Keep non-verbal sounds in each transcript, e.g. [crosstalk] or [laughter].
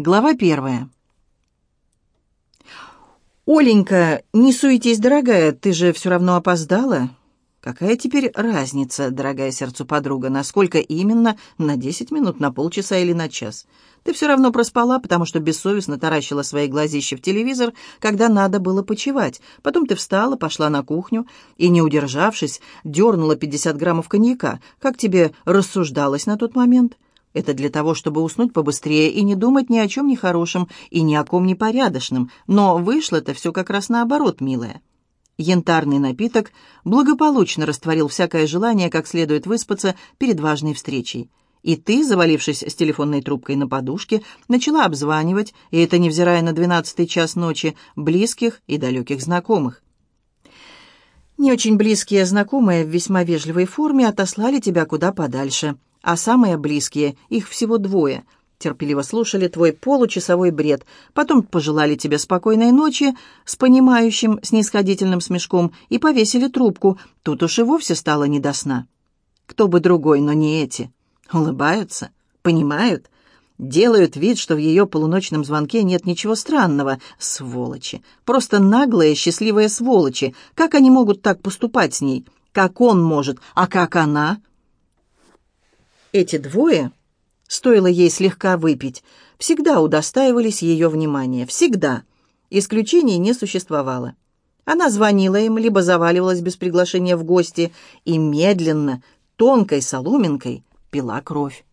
Глава первая. «Оленька, не суетись, дорогая, ты же все равно опоздала. Какая теперь разница, дорогая сердцу подруга, насколько именно, на десять минут, на полчаса или на час? Ты все равно проспала, потому что бессовестно таращила свои глазища в телевизор, когда надо было почевать. Потом ты встала, пошла на кухню и, не удержавшись, дернула пятьдесят граммов коньяка. Как тебе рассуждалось на тот момент?» Это для того, чтобы уснуть побыстрее и не думать ни о чем нехорошем и ни о ком непорядочном. Но вышло-то все как раз наоборот, милая. Янтарный напиток благополучно растворил всякое желание как следует выспаться перед важной встречей. И ты, завалившись с телефонной трубкой на подушке, начала обзванивать, и это невзирая на двенадцатый час ночи, близких и далеких знакомых. Не очень близкие знакомые в весьма вежливой форме отослали тебя куда подальше – а самые близкие, их всего двое, терпеливо слушали твой получасовой бред, потом пожелали тебе спокойной ночи с понимающим снисходительным смешком и повесили трубку. Тут уж и вовсе стало не до сна. Кто бы другой, но не эти. Улыбаются, понимают, делают вид, что в ее полуночном звонке нет ничего странного. Сволочи. Просто наглые, счастливые сволочи. Как они могут так поступать с ней? Как он может? А как она? Эти двое, стоило ей слегка выпить, всегда удостаивались ее внимания. Всегда. Исключений не существовало. Она звонила им, либо заваливалась без приглашения в гости и медленно, тонкой соломинкой пила кровь.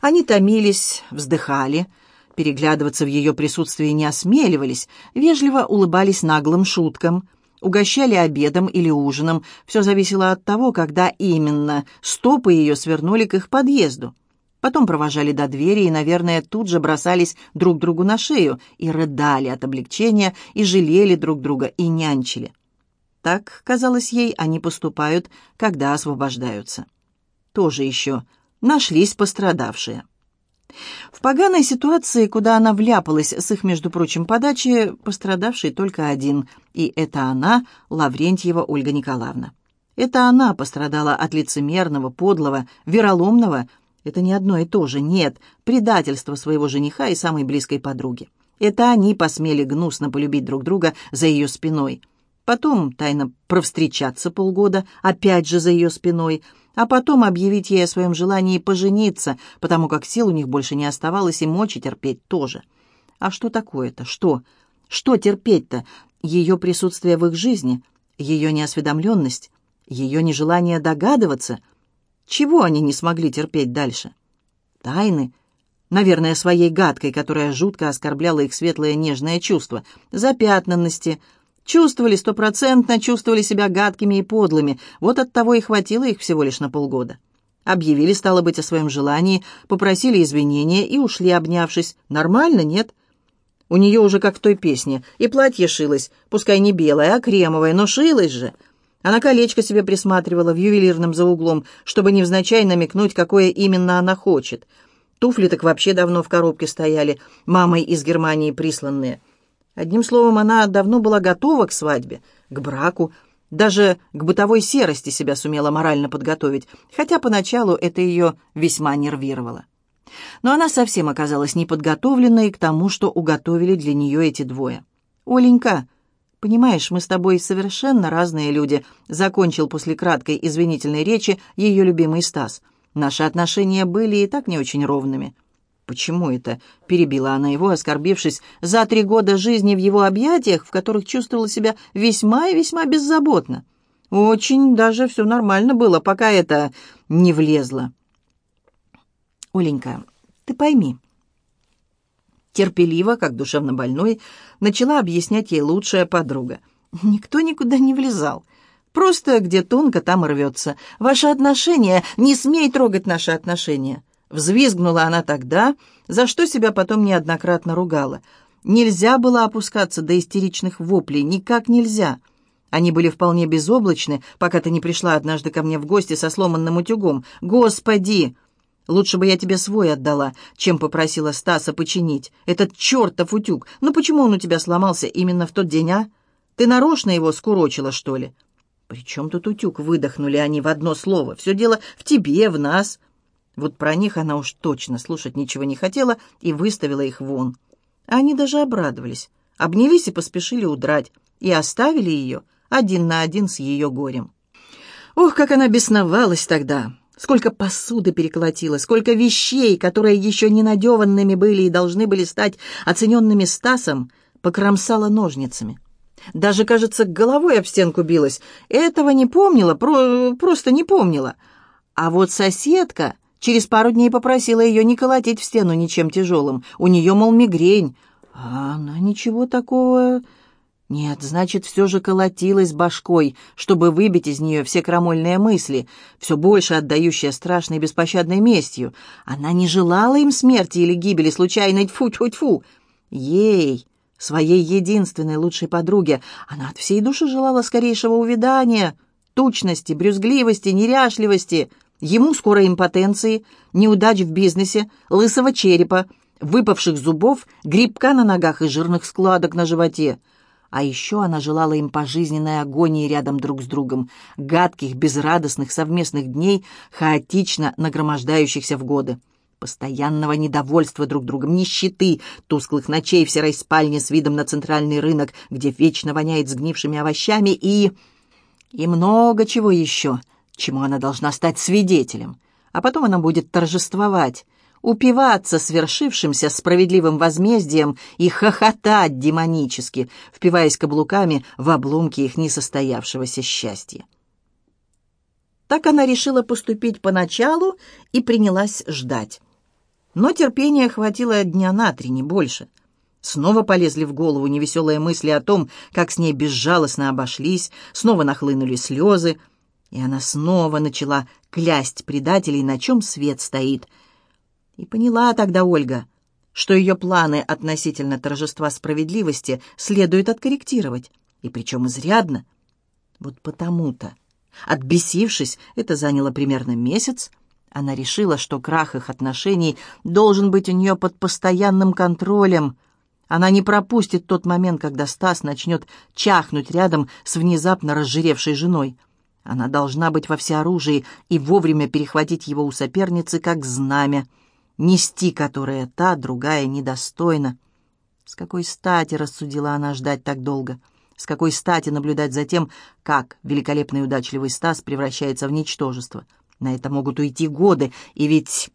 Они томились, вздыхали, переглядываться в ее присутствии не осмеливались, вежливо улыбались наглым шуткам, угощали обедом или ужином. Все зависело от того, когда именно стопы ее свернули к их подъезду. Потом провожали до двери и, наверное, тут же бросались друг другу на шею и рыдали от облегчения, и жалели друг друга, и нянчили. Так, казалось ей, они поступают, когда освобождаются. Тоже еще нашлись пострадавшие. В поганой ситуации, куда она вляпалась с их, между прочим, подачи, пострадавший только один, и это она, Лаврентьева Ольга Николаевна. Это она пострадала от лицемерного, подлого, вероломного, это не одно и то же, нет, предательства своего жениха и самой близкой подруги. Это они посмели гнусно полюбить друг друга за ее спиной. Потом тайно провстречаться полгода, опять же за ее спиной – а потом объявить ей о своем желании пожениться, потому как сил у них больше не оставалось и мочи терпеть тоже. А что такое-то? Что? Что терпеть-то? Ее присутствие в их жизни, ее неосведомленность, ее нежелание догадываться. Чего они не смогли терпеть дальше? Тайны, наверное, своей гадкой, которая жутко оскорбляла их светлое нежное чувство, запятнанности — Чувствовали стопроцентно, чувствовали себя гадкими и подлыми. Вот от того и хватило их всего лишь на полгода. Объявили, стало быть, о своем желании, попросили извинения и ушли, обнявшись. Нормально, нет? У нее уже как в той песне. И платье шилось, пускай не белое, а кремовое, но шилось же. Она колечко себе присматривала в ювелирном за углом, чтобы невзначай намекнуть, какое именно она хочет. Туфли так вообще давно в коробке стояли, мамой из Германии присланные. Одним словом, она давно была готова к свадьбе, к браку, даже к бытовой серости себя сумела морально подготовить, хотя поначалу это ее весьма нервировало. Но она совсем оказалась неподготовленной к тому, что уготовили для нее эти двое. «Оленька, понимаешь, мы с тобой совершенно разные люди», закончил после краткой извинительной речи ее любимый Стас. «Наши отношения были и так не очень ровными». «Почему это?» — перебила она его, оскорбившись за три года жизни в его объятиях, в которых чувствовала себя весьма и весьма беззаботно. «Очень даже все нормально было, пока это не влезло». «Оленька, ты пойми». Терпеливо, как душевно больной, начала объяснять ей лучшая подруга. «Никто никуда не влезал». Просто где тонко, там рвется. Ваши отношения, не смей трогать наши отношения. Взвизгнула она тогда, за что себя потом неоднократно ругала. Нельзя было опускаться до истеричных воплей, никак нельзя. Они были вполне безоблачны, пока ты не пришла однажды ко мне в гости со сломанным утюгом. «Господи! Лучше бы я тебе свой отдала, чем попросила Стаса починить. Этот чертов утюг! Ну почему он у тебя сломался именно в тот день, а? Ты нарочно его скурочила, что ли?» «При чем тут утюг?» — выдохнули они в одно слово. «Все дело в тебе, в нас». Вот про них она уж точно слушать ничего не хотела и выставила их вон. Они даже обрадовались, обнялись и поспешили удрать, и оставили ее один на один с ее горем. Ох, как она бесновалась тогда! Сколько посуды переколотила, сколько вещей, которые еще не надеванными были и должны были стать оцененными Стасом, покромсала ножницами. Даже, кажется, головой об стенку билась. Этого не помнила, про просто не помнила. А вот соседка через пару дней попросила ее не колотить в стену ничем тяжелым. У нее, мол, мигрень. А она ничего такого нет, значит, все же колотилась башкой, чтобы выбить из нее все крамольные мысли, все больше отдающие страшной беспощадной местью. Она не желала им смерти или гибели случайной тьфу-тьфу-тьфу. Ей, своей единственной лучшей подруге, она от всей души желала скорейшего увядания, тучности, брюзгливости, неряшливости, ему скорой импотенции, неудач в бизнесе, лысого черепа, выпавших зубов, грибка на ногах и жирных складок на животе — а еще она желала им пожизненной агонии рядом друг с другом, гадких, безрадостных совместных дней, хаотично нагромождающихся в годы, постоянного недовольства друг другом, нищеты, тусклых ночей в серой спальне с видом на центральный рынок, где вечно воняет сгнившими овощами и... и много чего еще, чему она должна стать свидетелем. А потом она будет торжествовать, упиваться свершившимся справедливым возмездием и хохотать демонически, впиваясь каблуками в обломки их несостоявшегося счастья. Так она решила поступить поначалу и принялась ждать. Но терпения хватило дня на три, не больше. Снова полезли в голову невеселые мысли о том, как с ней безжалостно обошлись, снова нахлынули слезы, и она снова начала клясть предателей, на чем свет стоит — и поняла тогда Ольга, что ее планы относительно торжества справедливости следует откорректировать, и причем изрядно. Вот потому-то, отбесившись, это заняло примерно месяц, она решила, что крах их отношений должен быть у нее под постоянным контролем. Она не пропустит тот момент, когда Стас начнет чахнуть рядом с внезапно разжиревшей женой. Она должна быть во всеоружии и вовремя перехватить его у соперницы как знамя — нести которое та, другая недостойна. С какой стати, рассудила она, ждать так долго? С какой стати наблюдать за тем, как великолепный удачливый Стас превращается в ничтожество? На это могут уйти годы, и ведь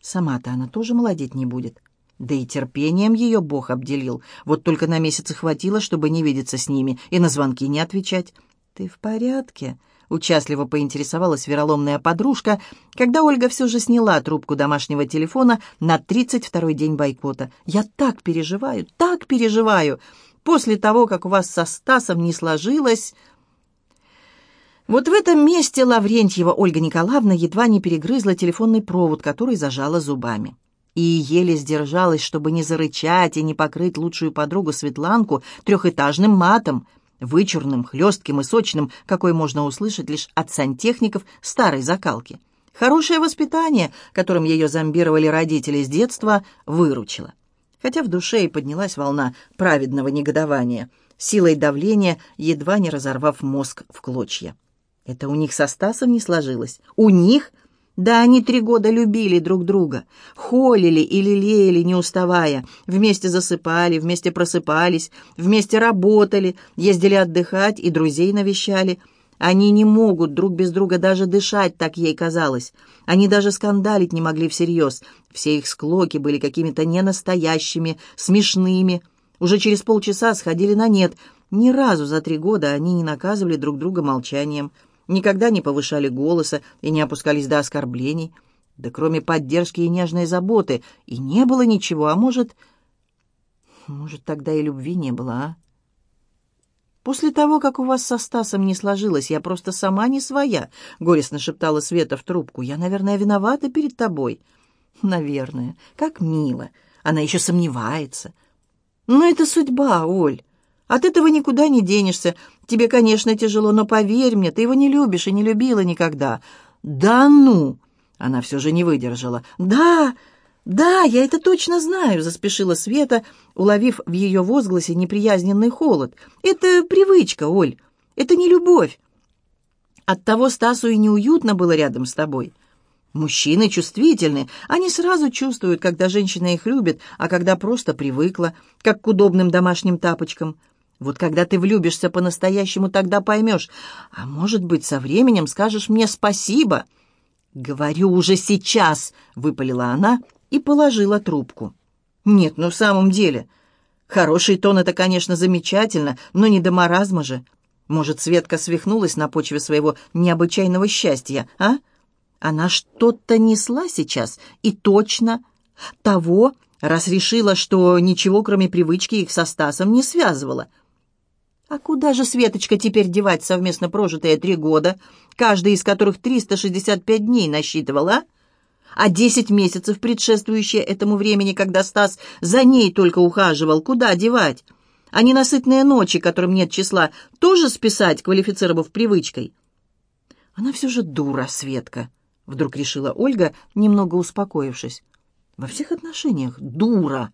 сама-то она тоже молодеть не будет. Да и терпением ее Бог обделил. Вот только на месяцы хватило, чтобы не видеться с ними и на звонки не отвечать. «Ты в порядке?» Участливо поинтересовалась вероломная подружка, когда Ольга все же сняла трубку домашнего телефона на 32-й день бойкота. «Я так переживаю, так переживаю! После того, как у вас со Стасом не сложилось...» Вот в этом месте Лаврентьева Ольга Николаевна едва не перегрызла телефонный провод, который зажала зубами. И еле сдержалась, чтобы не зарычать и не покрыть лучшую подругу Светланку трехэтажным матом — вычурным, хлестким и сочным, какой можно услышать лишь от сантехников старой закалки. Хорошее воспитание, которым ее зомбировали родители с детства, выручило. Хотя в душе и поднялась волна праведного негодования, силой давления, едва не разорвав мозг в клочья. Это у них со Стасом не сложилось. У них – да они три года любили друг друга, холили и лелеяли, не уставая, вместе засыпали, вместе просыпались, вместе работали, ездили отдыхать и друзей навещали. Они не могут друг без друга даже дышать, так ей казалось. Они даже скандалить не могли всерьез. Все их склоки были какими-то ненастоящими, смешными. Уже через полчаса сходили на нет. Ни разу за три года они не наказывали друг друга молчанием никогда не повышали голоса и не опускались до оскорблений. Да кроме поддержки и нежной заботы и не было ничего, а может... Может, тогда и любви не было, а? «После того, как у вас со Стасом не сложилось, я просто сама не своя», — горестно шептала Света в трубку. «Я, наверное, виновата перед тобой». «Наверное. Как мило. Она еще сомневается». «Но это судьба, Оль. От этого никуда не денешься. Тебе, конечно, тяжело, но поверь мне, ты его не любишь и не любила никогда». «Да ну!» Она все же не выдержала. «Да, да, я это точно знаю», — заспешила Света, уловив в ее возгласе неприязненный холод. «Это привычка, Оль. Это не любовь. Оттого Стасу и неуютно было рядом с тобой». Мужчины чувствительны, они сразу чувствуют, когда женщина их любит, а когда просто привыкла, как к удобным домашним тапочкам. Вот когда ты влюбишься по-настоящему, тогда поймешь. А может быть, со временем скажешь мне спасибо. «Говорю уже сейчас», — выпалила она и положила трубку. «Нет, ну в самом деле, хороший тон — это, конечно, замечательно, но не до маразма же. Может, Светка свихнулась на почве своего необычайного счастья, а?» Она что-то несла сейчас, и точно того, раз решила, что ничего, кроме привычки, их со Стасом не связывало. А куда же Светочка теперь девать совместно прожитые три года, каждый из которых 365 дней насчитывала, а? А десять месяцев, предшествующие этому времени, когда Стас за ней только ухаживал, куда девать? А ненасытные ночи, которым нет числа, тоже списать, квалифицировав привычкой? Она все же дура, Светка. — вдруг решила Ольга, немного успокоившись. «Во всех отношениях дура!»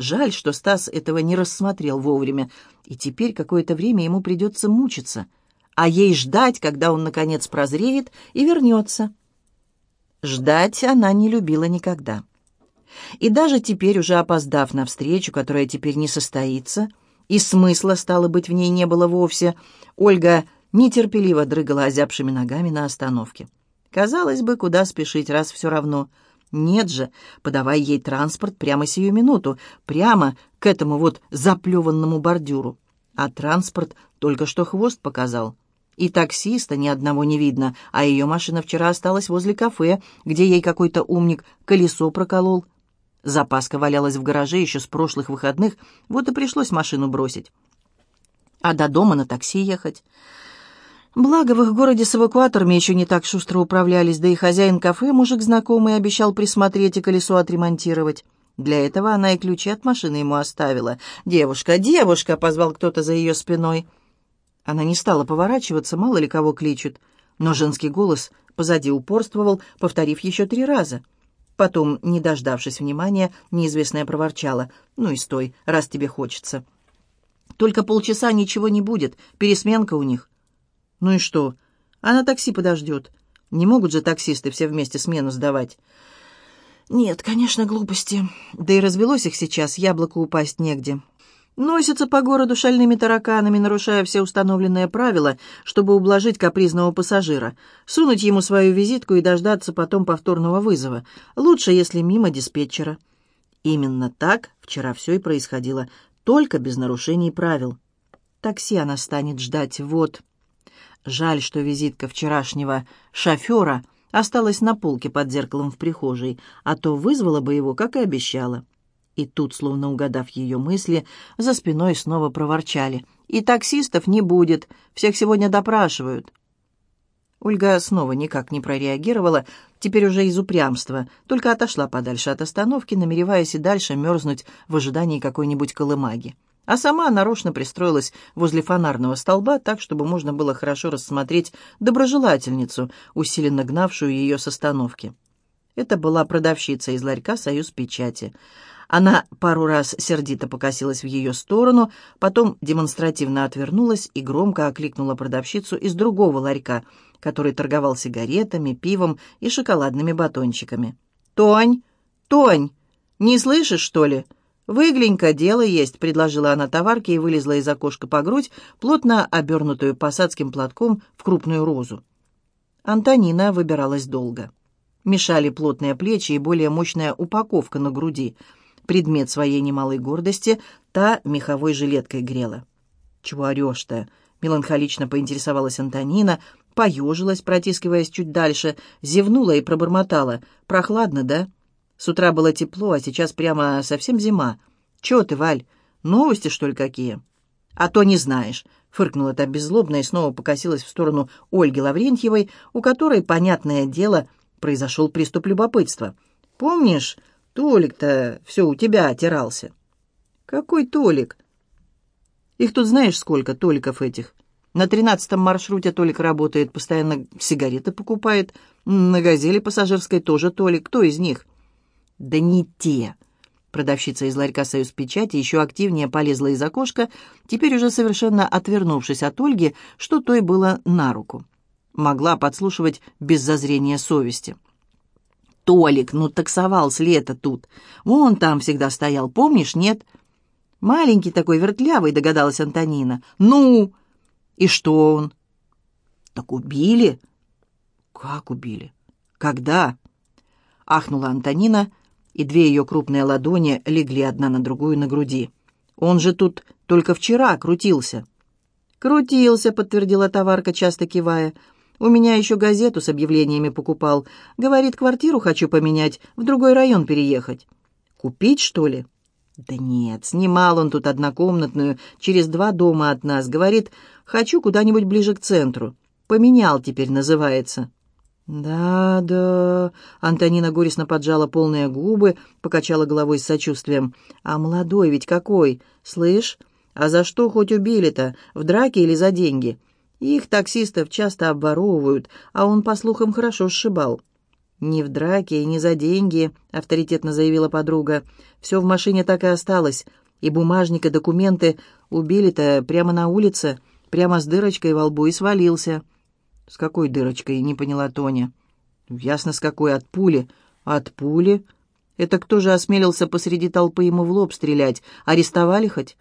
Жаль, что Стас этого не рассмотрел вовремя, и теперь какое-то время ему придется мучиться, а ей ждать, когда он, наконец, прозреет и вернется. Ждать она не любила никогда. И даже теперь, уже опоздав на встречу, которая теперь не состоится, и смысла, стало быть, в ней не было вовсе, Ольга нетерпеливо дрыгала озябшими ногами на остановке. Казалось бы, куда спешить, раз все равно. Нет же, подавай ей транспорт прямо сию минуту, прямо к этому вот заплеванному бордюру. А транспорт только что хвост показал. И таксиста ни одного не видно, а ее машина вчера осталась возле кафе, где ей какой-то умник колесо проколол. Запаска валялась в гараже еще с прошлых выходных, вот и пришлось машину бросить. А до дома на такси ехать. Благо, в их городе с эвакуаторами еще не так шустро управлялись, да и хозяин кафе, мужик знакомый, обещал присмотреть и колесо отремонтировать. Для этого она и ключи от машины ему оставила. «Девушка, девушка!» — позвал кто-то за ее спиной. Она не стала поворачиваться, мало ли кого кличут. Но женский голос позади упорствовал, повторив еще три раза. Потом, не дождавшись внимания, неизвестная проворчала. «Ну и стой, раз тебе хочется». «Только полчаса ничего не будет, пересменка у них». «Ну и что? А на такси подождет. Не могут же таксисты все вместе смену сдавать». «Нет, конечно, глупости. Да и развелось их сейчас, яблоку упасть негде. Носятся по городу шальными тараканами, нарушая все установленные правила, чтобы ублажить капризного пассажира, сунуть ему свою визитку и дождаться потом повторного вызова. Лучше, если мимо диспетчера». Именно так вчера все и происходило, только без нарушений правил. Такси она станет ждать, вот. Жаль, что визитка вчерашнего шофера осталась на полке под зеркалом в прихожей, а то вызвала бы его, как и обещала. И тут, словно угадав ее мысли, за спиной снова проворчали. «И таксистов не будет, всех сегодня допрашивают». Ольга снова никак не прореагировала, теперь уже из упрямства, только отошла подальше от остановки, намереваясь и дальше мерзнуть в ожидании какой-нибудь колымаги а сама нарочно пристроилась возле фонарного столба так, чтобы можно было хорошо рассмотреть доброжелательницу, усиленно гнавшую ее с остановки. Это была продавщица из ларька «Союз печати». Она пару раз сердито покосилась в ее сторону, потом демонстративно отвернулась и громко окликнула продавщицу из другого ларька, который торговал сигаретами, пивом и шоколадными батончиками. «Тонь! Тонь! Не слышишь, что ли?» «Выглянь-ка, дело есть», — предложила она товарке и вылезла из окошка по грудь, плотно обернутую посадским платком в крупную розу. Антонина выбиралась долго. Мешали плотные плечи и более мощная упаковка на груди. Предмет своей немалой гордости та меховой жилеткой грела. «Чего орешь-то?» — меланхолично поинтересовалась Антонина, поежилась, протискиваясь чуть дальше, зевнула и пробормотала. «Прохладно, да?» С утра было тепло, а сейчас прямо совсем зима. Чего ты, Валь, новости, что ли, какие?» «А то не знаешь», — фыркнула та беззлобно и снова покосилась в сторону Ольги Лаврентьевой, у которой, понятное дело, произошел приступ любопытства. «Помнишь, Толик-то все у тебя отирался?» «Какой Толик?» «Их тут знаешь сколько, Толиков этих?» На тринадцатом маршруте Толик работает, постоянно сигареты покупает. На «Газели» пассажирской тоже Толик. Кто из них?» «Да не те!» Продавщица из ларька «Союз печати» еще активнее полезла из окошка, теперь уже совершенно отвернувшись от Ольги, что той было на руку. Могла подслушивать без зазрения совести. Толик, ну таксовал с лета тут. Вон там всегда стоял, помнишь, нет?» «Маленький такой, вертлявый», — догадалась Антонина. «Ну?» «И что он?» «Так убили?» «Как убили? Когда?» Ахнула Антонина, и две ее крупные ладони легли одна на другую на груди. «Он же тут только вчера крутился». «Крутился», — подтвердила товарка, часто кивая. «У меня еще газету с объявлениями покупал. Говорит, квартиру хочу поменять, в другой район переехать». «Купить, что ли?» «Да нет, снимал он тут однокомнатную, через два дома от нас. Говорит, хочу куда-нибудь ближе к центру. Поменял теперь, называется». «Да, да...» — Антонина горестно поджала полные губы, покачала головой с сочувствием. «А молодой ведь какой! Слышь, а за что хоть убили-то? В драке или за деньги? Их таксистов часто обворовывают, а он, по слухам, хорошо сшибал». «Не в драке и не за деньги», — авторитетно заявила подруга. «Все в машине так и осталось. И бумажник, и документы убили-то прямо на улице, прямо с дырочкой во лбу и свалился». «С какой дырочкой?» — не поняла Тоня. «Ясно, с какой. От пули». «От пули? Это кто же осмелился посреди толпы ему в лоб стрелять? Арестовали хоть?»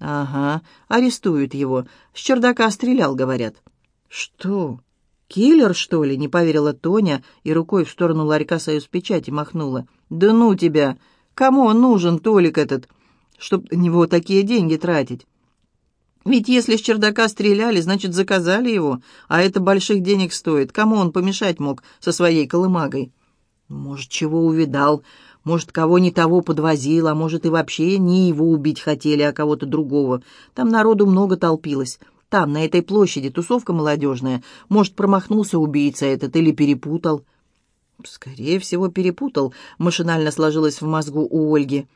«Ага, арестуют его. С чердака стрелял, говорят». «Что?» «Киллер, что ли?» — не поверила Тоня и рукой в сторону ларька «Союз печати» махнула. «Да ну тебя! Кому он нужен, Толик этот, чтоб на него такие деньги тратить?» «Ведь если с чердака стреляли, значит, заказали его, а это больших денег стоит. Кому он помешать мог со своей колымагой?» «Может, чего увидал, может, кого не того подвозил, а может, и вообще не его убить хотели, а кого-то другого. Там народу много толпилось». Там, на этой площади, тусовка молодежная. Может, промахнулся убийца этот или перепутал?» «Скорее всего, перепутал», — машинально сложилось в мозгу у Ольги.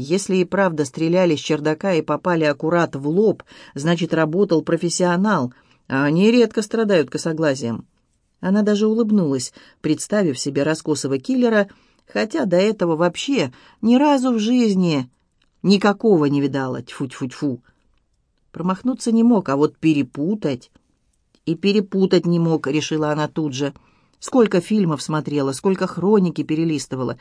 «Если и правда стреляли с чердака и попали аккурат в лоб, значит, работал профессионал, а они редко страдают косоглазием». Она даже улыбнулась, представив себе раскосого киллера, хотя до этого вообще ни разу в жизни никакого не видала, тьфу-тьфу-тьфу. Промахнуться не мог, а вот перепутать... И перепутать не мог, решила она тут же. Сколько фильмов смотрела, сколько хроники перелистывала.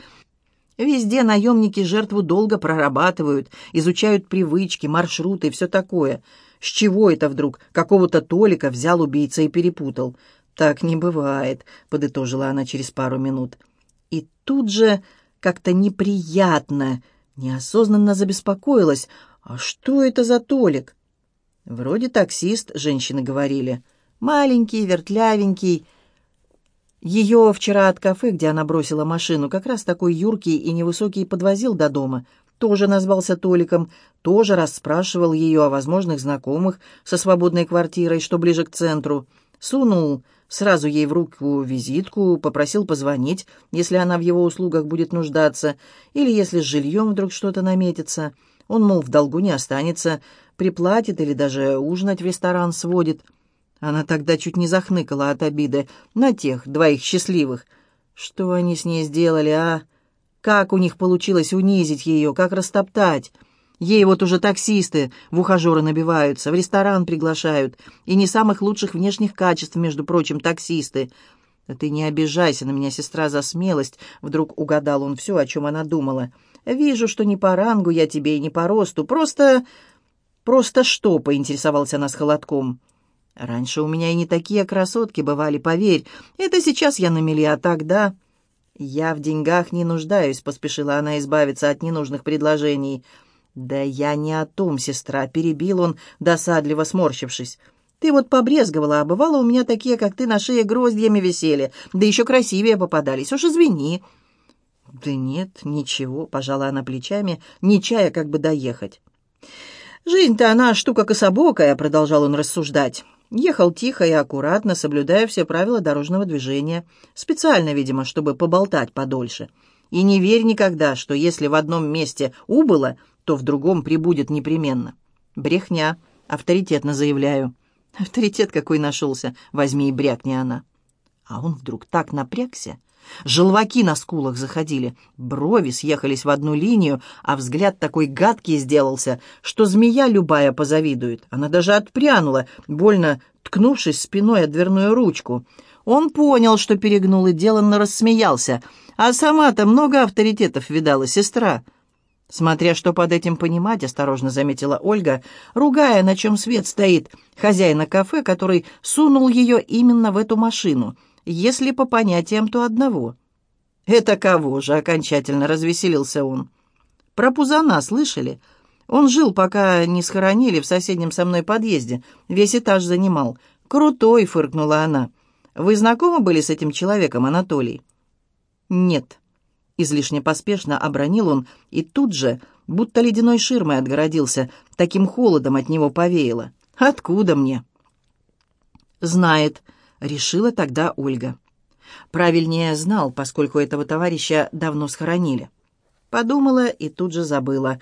Везде наемники жертву долго прорабатывают, изучают привычки, маршруты и все такое. С чего это вдруг какого-то Толика взял убийца и перепутал? Так не бывает, подытожила она через пару минут. И тут же как-то неприятно, неосознанно забеспокоилась. А что это за Толик? Вроде таксист, женщины говорили. Маленький, вертлявенький. Ее вчера от кафе, где она бросила машину, как раз такой юркий и невысокий подвозил до дома. Тоже назвался Толиком, тоже расспрашивал ее о возможных знакомых со свободной квартирой, что ближе к центру. Сунул сразу ей в руку визитку, попросил позвонить, если она в его услугах будет нуждаться, или если с жильем вдруг что-то наметится. Он, мол, в долгу не останется, приплатит или даже ужинать в ресторан сводит. Она тогда чуть не захныкала от обиды на тех двоих счастливых. Что они с ней сделали, а? Как у них получилось унизить ее, как растоптать? Ей вот уже таксисты в ухажеры набиваются, в ресторан приглашают, и не самых лучших внешних качеств, между прочим, таксисты. «Да ты не обижайся на меня, сестра, за смелость», — вдруг угадал он все, о чем она думала. «Вижу, что не по рангу я тебе и не по росту, просто «Просто что?» — поинтересовался она с холодком. «Раньше у меня и не такие красотки бывали, поверь. Это сейчас я на мели, а тогда...» «Я в деньгах не нуждаюсь», — поспешила она избавиться от ненужных предложений. «Да я не о том, сестра», — перебил он, досадливо сморщившись. «Ты вот побрезговала, а бывало у меня такие, как ты, на шее гроздьями висели, да еще красивее попадались. Уж извини». «Да нет, ничего», — пожала она плечами, не чая как бы доехать. «Жизнь-то она штука кособокая», — продолжал он рассуждать. Ехал тихо и аккуратно, соблюдая все правила дорожного движения. Специально, видимо, чтобы поболтать подольше. И не верь никогда, что если в одном месте убыло, то в другом прибудет непременно. Брехня, авторитетно заявляю. Авторитет какой нашелся, возьми и брякни она. А он вдруг так напрягся, Желваки на скулах заходили, брови съехались в одну линию, а взгляд такой гадкий сделался, что змея любая позавидует. Она даже отпрянула, больно ткнувшись спиной о дверную ручку. Он понял, что перегнул, и деланно рассмеялся. «А сама-то много авторитетов видала, сестра». «Смотря что под этим понимать», — осторожно заметила Ольга, ругая, на чем свет стоит, хозяина кафе, который сунул ее именно в эту машину, если по понятиям, то одного. «Это кого же?» — окончательно развеселился он. «Про Пузана слышали?» Он жил, пока не схоронили в соседнем со мной подъезде. Весь этаж занимал. «Крутой!» — фыркнула она. «Вы знакомы были с этим человеком, Анатолий?» «Нет». Излишне поспешно обронил он, и тут же, будто ледяной ширмой отгородился, таким холодом от него повеяло. «Откуда мне?» «Знает», — решила тогда Ольга. Правильнее знал, поскольку этого товарища давно схоронили. Подумала и тут же забыла.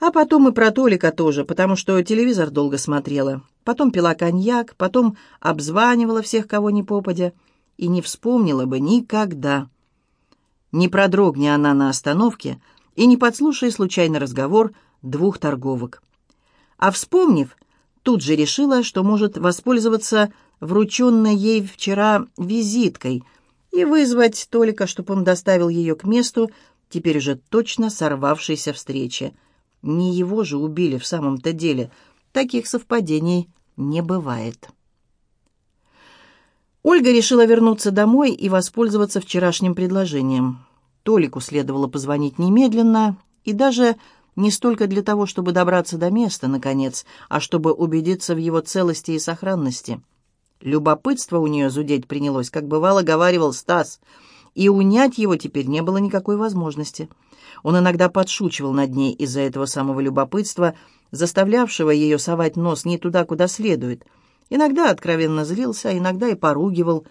А потом и про Толика тоже, потому что телевизор долго смотрела. Потом пила коньяк, потом обзванивала всех, кого ни попадя, и не вспомнила бы никогда. Не продрогни она на остановке и не подслушай случайный разговор двух торговок. А вспомнив, тут же решила, что может воспользоваться врученной ей вчера визиткой и вызвать Толика, чтобы он доставил ее к месту, теперь уже точно сорвавшейся встречи. Не его же убили в самом-то деле. Таких совпадений не бывает. Ольга решила вернуться домой и воспользоваться вчерашним предложением. Толику следовало позвонить немедленно, и даже не столько для того, чтобы добраться до места, наконец, а чтобы убедиться в его целости и сохранности. Любопытство у нее зудеть принялось, как бывало говаривал Стас, и унять его теперь не было никакой возможности. Он иногда подшучивал над ней из-за этого самого любопытства, заставлявшего ее совать нос не туда, куда следует. Иногда откровенно злился, а иногда и поругивал.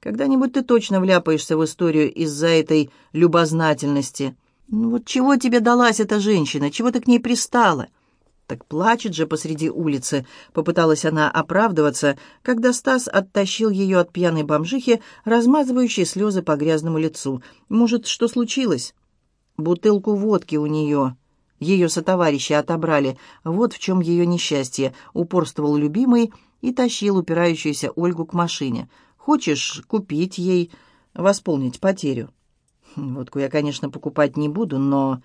«Когда-нибудь ты точно вляпаешься в историю из-за этой любознательности. Ну вот чего тебе далась эта женщина? Чего ты к ней пристала?» «Так плачет же посреди улицы», — попыталась она оправдываться, когда Стас оттащил ее от пьяной бомжихи, размазывающей слезы по грязному лицу. «Может, что случилось?» Бутылку водки у нее. Ее сотоварищи отобрали. Вот в чем ее несчастье. Упорствовал любимый и тащил упирающуюся Ольгу к машине. Хочешь купить ей, восполнить потерю? Водку я, конечно, покупать не буду, но...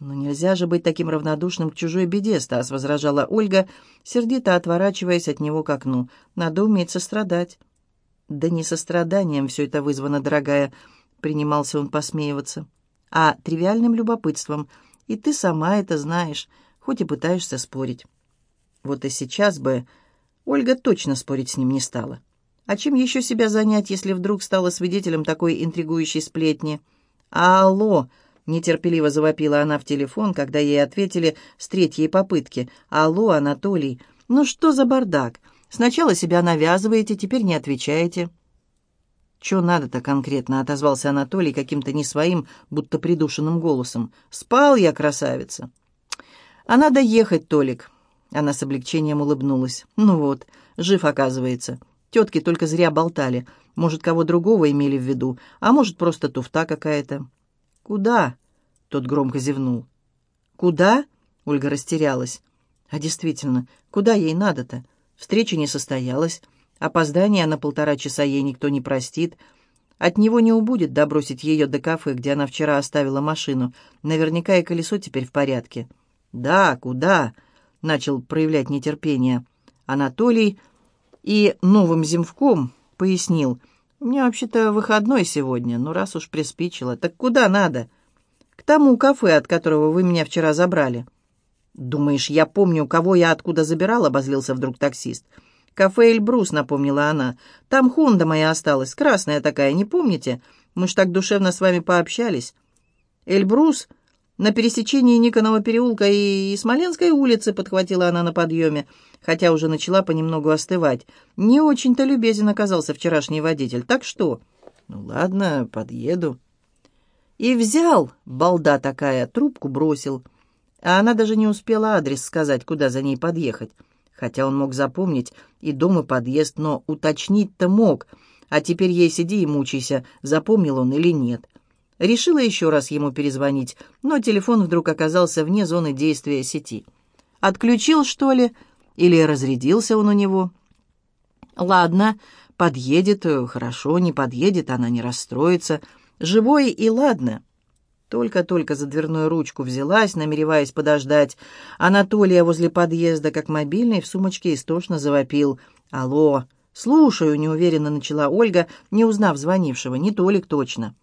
«Но нельзя же быть таким равнодушным к чужой беде, Стас», — возражала Ольга, сердито отворачиваясь от него к окну. «Надо уметь сострадать». «Да не состраданием все это вызвано, дорогая», — принимался он посмеиваться а тривиальным любопытством, и ты сама это знаешь, хоть и пытаешься спорить. Вот и сейчас бы Ольга точно спорить с ним не стала. А чем еще себя занять, если вдруг стала свидетелем такой интригующей сплетни? «Алло!» — нетерпеливо завопила она в телефон, когда ей ответили с третьей попытки. «Алло, Анатолий! Ну что за бардак? Сначала себя навязываете, теперь не отвечаете». «Чё надо-то конкретно?» — отозвался Анатолий каким-то не своим, будто придушенным голосом. «Спал я, красавица!» «А надо ехать, Толик!» Она с облегчением улыбнулась. «Ну вот, жив, оказывается. Тетки только зря болтали. Может, кого другого имели в виду, а может, просто туфта какая-то». «Куда?» — тот громко зевнул. «Куда?» — Ольга растерялась. «А действительно, куда ей надо-то? Встреча не состоялась». Опоздание на полтора часа ей никто не простит. От него не убудет добросить ее до кафе, где она вчера оставила машину. Наверняка и колесо теперь в порядке. «Да, куда?» — начал проявлять нетерпение. Анатолий и новым зимвком пояснил. «У меня вообще-то выходной сегодня, но раз уж приспичило, так куда надо?» «К тому кафе, от которого вы меня вчера забрали». «Думаешь, я помню, кого я откуда забирал?» — обозлился вдруг таксист. «Кафе Эльбрус», — напомнила она. «Там Хонда моя осталась, красная такая, не помните? Мы ж так душевно с вами пообщались». «Эльбрус?» «На пересечении Никонова переулка и, Смоленской улицы», — подхватила она на подъеме, хотя уже начала понемногу остывать. «Не очень-то любезен оказался вчерашний водитель. Так что?» «Ну ладно, подъеду». И взял, балда такая, трубку бросил. А она даже не успела адрес сказать, куда за ней подъехать хотя он мог запомнить и дом, и подъезд, но уточнить-то мог, а теперь ей сиди и мучайся, запомнил он или нет. Решила еще раз ему перезвонить, но телефон вдруг оказался вне зоны действия сети. Отключил, что ли? Или разрядился он у него? Ладно, Подъедет, э, хорошо, не подъедет, она не расстроится. Живой и ладно. Только-только за дверную ручку взялась, намереваясь подождать. Анатолия возле подъезда, как мобильный, в сумочке истошно завопил. «Алло!» «Слушаю», — неуверенно начала Ольга, не узнав звонившего. «Не Толик точно».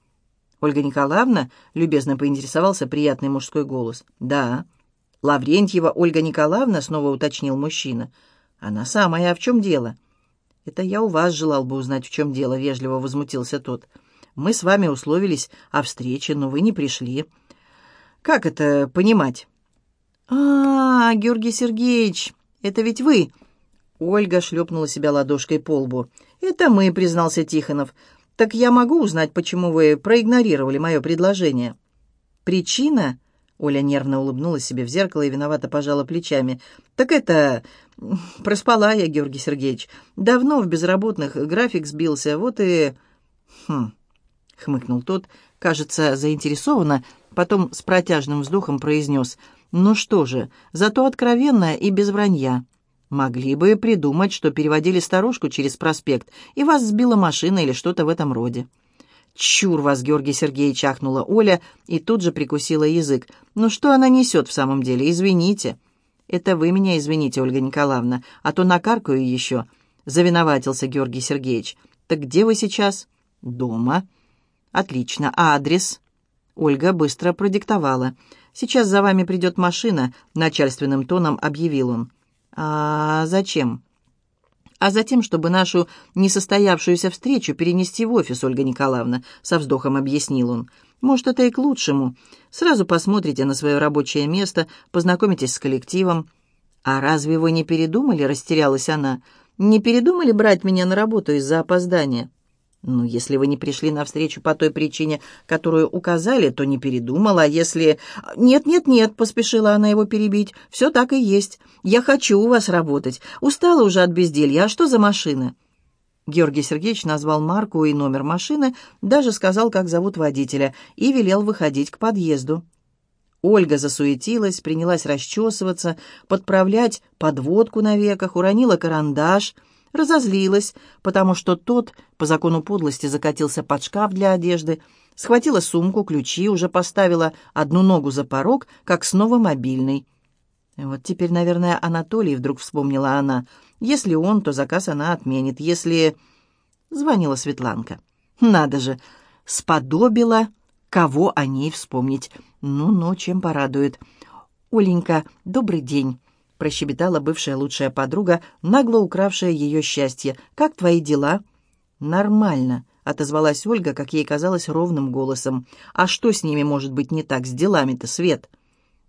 «Ольга Николаевна?» — любезно поинтересовался приятный мужской голос. «Да». «Лаврентьева Ольга Николаевна?» — снова уточнил мужчина. «Она самая. А в чем дело?» «Это я у вас желал бы узнать, в чем дело», — вежливо возмутился тот. «Мы с вами условились о встрече, но вы не пришли». «Как это понимать?» «А, -а Георгий Сергеевич, это ведь вы!» Ольга шлепнула себя ладошкой по лбу. «Это мы», — признался Тихонов. «Так я могу узнать, почему вы проигнорировали мое предложение?» «Причина?» Оля нервно улыбнулась себе в зеркало и виновато пожала плечами. «Так это... [laughs] Проспала я, Георгий Сергеевич. Давно в безработных график сбился, вот и...» «Хм...» — хмыкнул тот, кажется, заинтересованно, потом с протяжным вздохом произнес. «Ну что же, зато откровенно и без вранья». Могли бы придумать, что переводили старушку через проспект, и вас сбила машина или что-то в этом роде. «Чур вас, Георгий Сергеевич!» — ахнула Оля и тут же прикусила язык. «Ну что она несет в самом деле? Извините». «Это вы меня извините, Ольга Николаевна, а то накаркаю еще», — завиноватился Георгий Сергеевич. «Так где вы сейчас?» «Дома». «Отлично. А адрес?» Ольга быстро продиктовала. «Сейчас за вами придет машина», — начальственным тоном объявил он. «А зачем?» «А затем, чтобы нашу несостоявшуюся встречу перенести в офис, Ольга Николаевна», — со вздохом объяснил он. «Может, это и к лучшему. Сразу посмотрите на свое рабочее место, познакомитесь с коллективом». «А разве вы не передумали?» — растерялась она. «Не передумали брать меня на работу из-за опоздания?» «Ну, если вы не пришли навстречу по той причине, которую указали, то не передумала, а если...» «Нет, нет, нет», — поспешила она его перебить, — «все так и есть. Я хочу у вас работать. Устала уже от безделья. А что за машина?» Георгий Сергеевич назвал марку и номер машины, даже сказал, как зовут водителя, и велел выходить к подъезду. Ольга засуетилась, принялась расчесываться, подправлять подводку на веках, уронила карандаш — Разозлилась, потому что тот, по закону подлости, закатился под шкаф для одежды, схватила сумку, ключи, уже поставила одну ногу за порог, как снова мобильный. Вот теперь, наверное, Анатолий вдруг вспомнила она. Если он, то заказ она отменит. Если... Звонила Светланка. Надо же, сподобила, кого о ней вспомнить. Ну-ну, чем порадует. «Оленька, добрый день прощебетала бывшая лучшая подруга, нагло укравшая ее счастье. «Как твои дела?» «Нормально», — отозвалась Ольга, как ей казалось, ровным голосом. «А что с ними может быть не так, с делами-то, Свет?»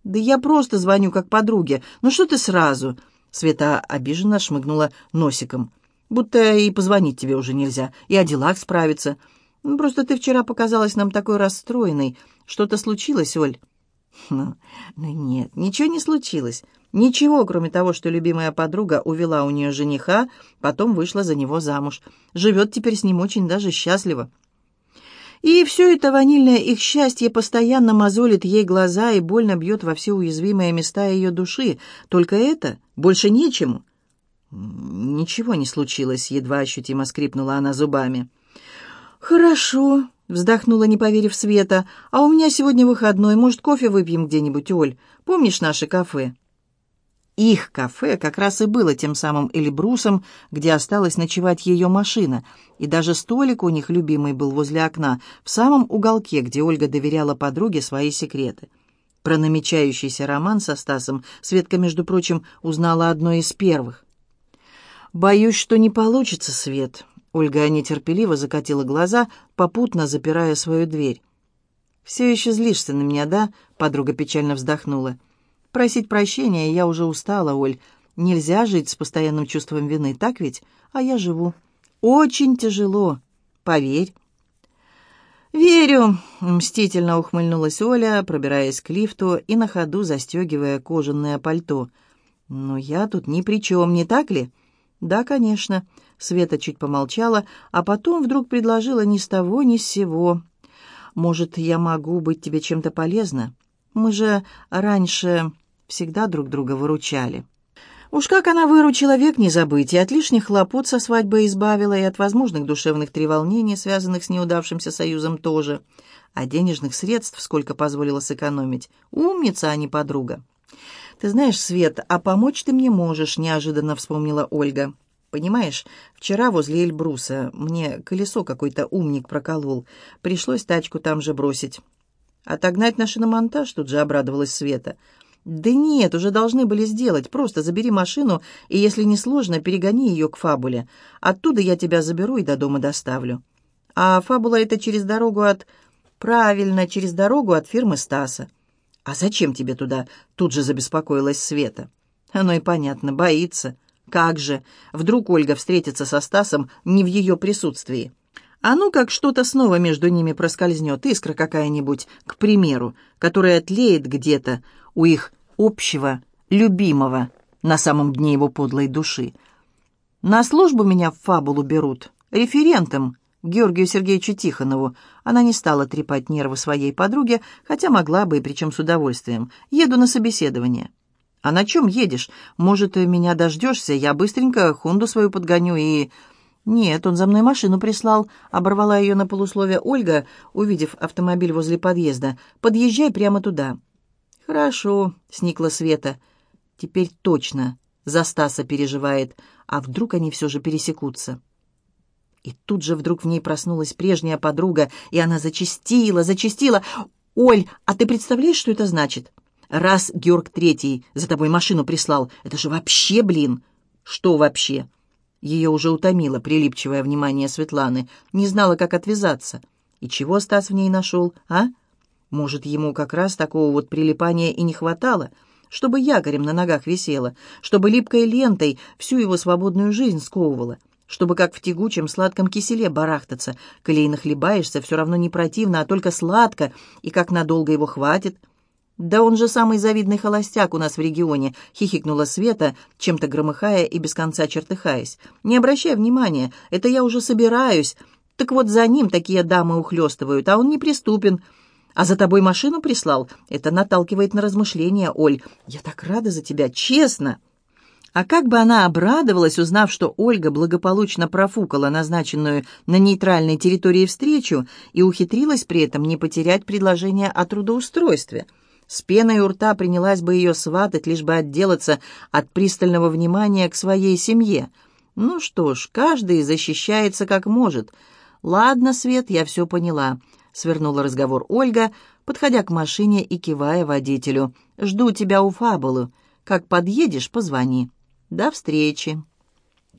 «Да я просто звоню как подруге. Ну что ты сразу?» Света обиженно шмыгнула носиком. «Будто и позвонить тебе уже нельзя, и о делах справиться. Ну, просто ты вчера показалась нам такой расстроенной. Что-то случилось, Оль?» «Ну, нет, ничего не случилось. Ничего, кроме того, что любимая подруга увела у нее жениха, потом вышла за него замуж. Живет теперь с ним очень даже счастливо. И все это ванильное их счастье постоянно мозолит ей глаза и больно бьет во все уязвимые места ее души. Только это? Больше нечему. Ничего не случилось, едва ощутимо скрипнула она зубами. «Хорошо», — вздохнула, не поверив Света. «А у меня сегодня выходной. Может, кофе выпьем где-нибудь, Оль? Помнишь наше кафе?» Их кафе как раз и было тем самым Эльбрусом, где осталась ночевать ее машина, и даже столик у них любимый был возле окна, в самом уголке, где Ольга доверяла подруге свои секреты. Про намечающийся роман со Стасом Светка, между прочим, узнала одной из первых. «Боюсь, что не получится, Свет», — Ольга нетерпеливо закатила глаза, попутно запирая свою дверь. «Все еще злишься на меня, да?» — подруга печально вздохнула. Просить прощения я уже устала, Оль. Нельзя жить с постоянным чувством вины, так ведь? А я живу. Очень тяжело, поверь. «Верю», — мстительно ухмыльнулась Оля, пробираясь к лифту и на ходу застегивая кожаное пальто. «Но я тут ни при чем, не так ли?» «Да, конечно». Света чуть помолчала, а потом вдруг предложила ни с того, ни с сего. «Может, я могу быть тебе чем-то полезна? Мы же раньше всегда друг друга выручали. Уж как она выручила век не забыть, и от лишних хлопот со свадьбой избавила, и от возможных душевных треволнений, связанных с неудавшимся союзом тоже. А денежных средств сколько позволила сэкономить. Умница, а не подруга. «Ты знаешь, Свет, а помочь ты мне можешь», — неожиданно вспомнила Ольга. «Понимаешь, вчера возле Эльбруса мне колесо какой-то умник проколол. Пришлось тачку там же бросить». «Отогнать на шиномонтаж?» — тут же обрадовалась Света. «Да нет, уже должны были сделать. Просто забери машину, и, если не сложно, перегони ее к фабуле. Оттуда я тебя заберу и до дома доставлю». «А фабула — это через дорогу от...» «Правильно, через дорогу от фирмы Стаса». «А зачем тебе туда?» — тут же забеспокоилась Света. «Оно и понятно, боится. Как же? Вдруг Ольга встретится со Стасом не в ее присутствии?» А ну как что-то снова между ними проскользнет, искра какая-нибудь, к примеру, которая тлеет где-то у их общего, любимого, на самом дне его подлой души. На службу меня в фабулу берут, референтом, Георгию Сергеевичу Тихонову. Она не стала трепать нервы своей подруге, хотя могла бы, и причем с удовольствием. Еду на собеседование. «А на чем едешь? Может, меня дождешься? Я быстренько Хунду свою подгоню и...» «Нет, он за мной машину прислал», — оборвала ее на полусловие Ольга, увидев автомобиль возле подъезда. «Подъезжай прямо туда». «Хорошо», — сникла Света. «Теперь точно за Стаса переживает, а вдруг они все же пересекутся?» И тут же вдруг в ней проснулась прежняя подруга, и она зачастила, зачастила. «Оль, а ты представляешь, что это значит? Раз Георг Третий за тобой машину прислал, это же вообще, блин!» «Что вообще?» Ее уже утомило прилипчивое внимание Светланы, не знала, как отвязаться. И чего Стас в ней нашел, а? Может, ему как раз такого вот прилипания и не хватало, чтобы якорем на ногах висело, чтобы липкой лентой всю его свободную жизнь сковывала, чтобы как в тягучем сладком киселе барахтаться, коли нахлебаешься, все равно не противно, а только сладко, и как надолго его хватит. «Да он же самый завидный холостяк у нас в регионе», — хихикнула Света, чем-то громыхая и без конца чертыхаясь. «Не обращай внимания, это я уже собираюсь. Так вот за ним такие дамы ухлёстывают, а он неприступен. А за тобой машину прислал? Это наталкивает на размышления, Оль. Я так рада за тебя, честно». А как бы она обрадовалась, узнав, что Ольга благополучно профукала назначенную на нейтральной территории встречу и ухитрилась при этом не потерять предложение о трудоустройстве. С пеной у рта принялась бы ее сватать, лишь бы отделаться от пристального внимания к своей семье. Ну что ж, каждый защищается как может. «Ладно, Свет, я все поняла», — свернула разговор Ольга, подходя к машине и кивая водителю. «Жду тебя у фабулы. Как подъедешь, позвони». До встречи.